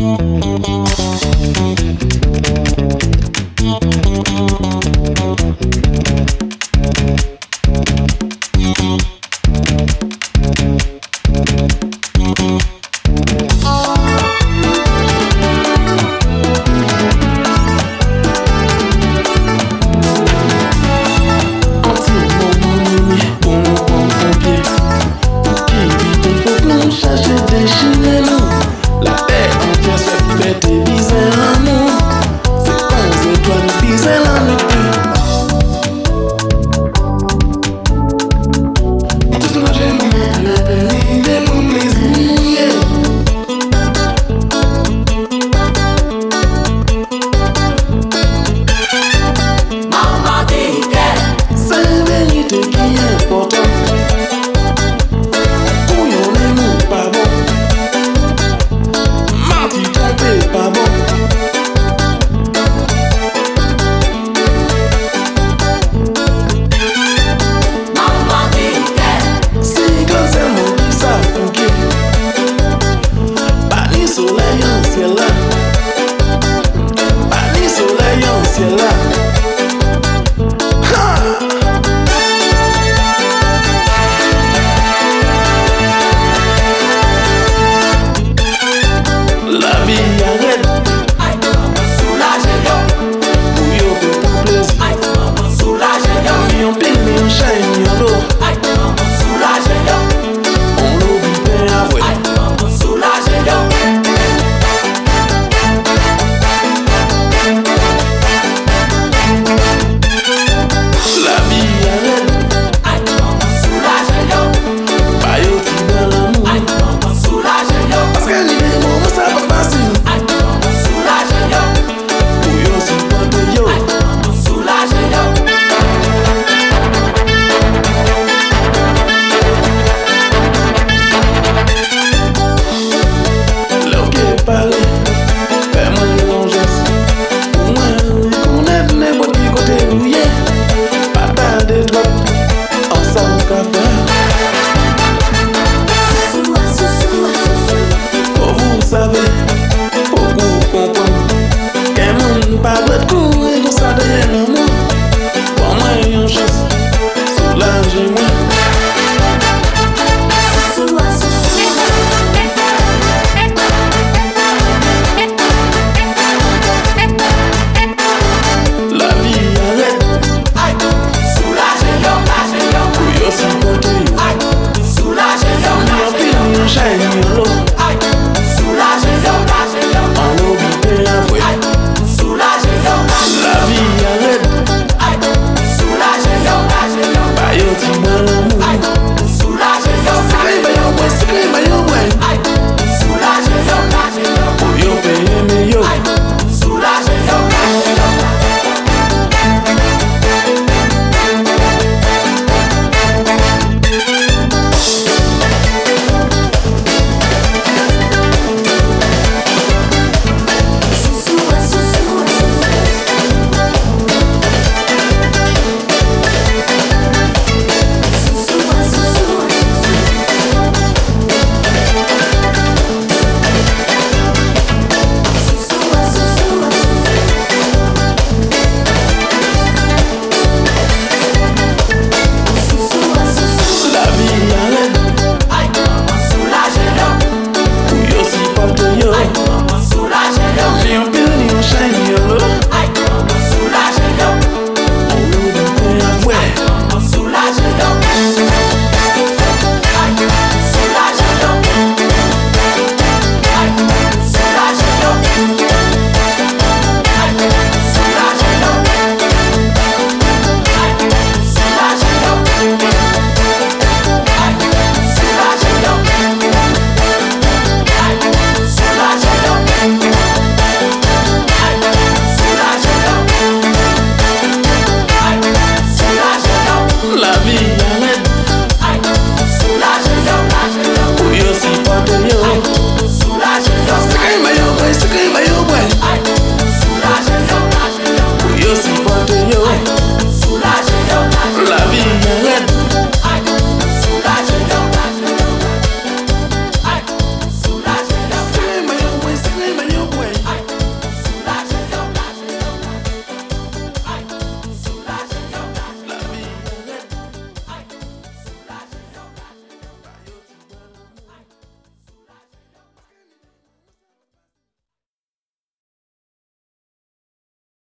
Thank you. te bize l'amour C'est pas, toi, bize l'amour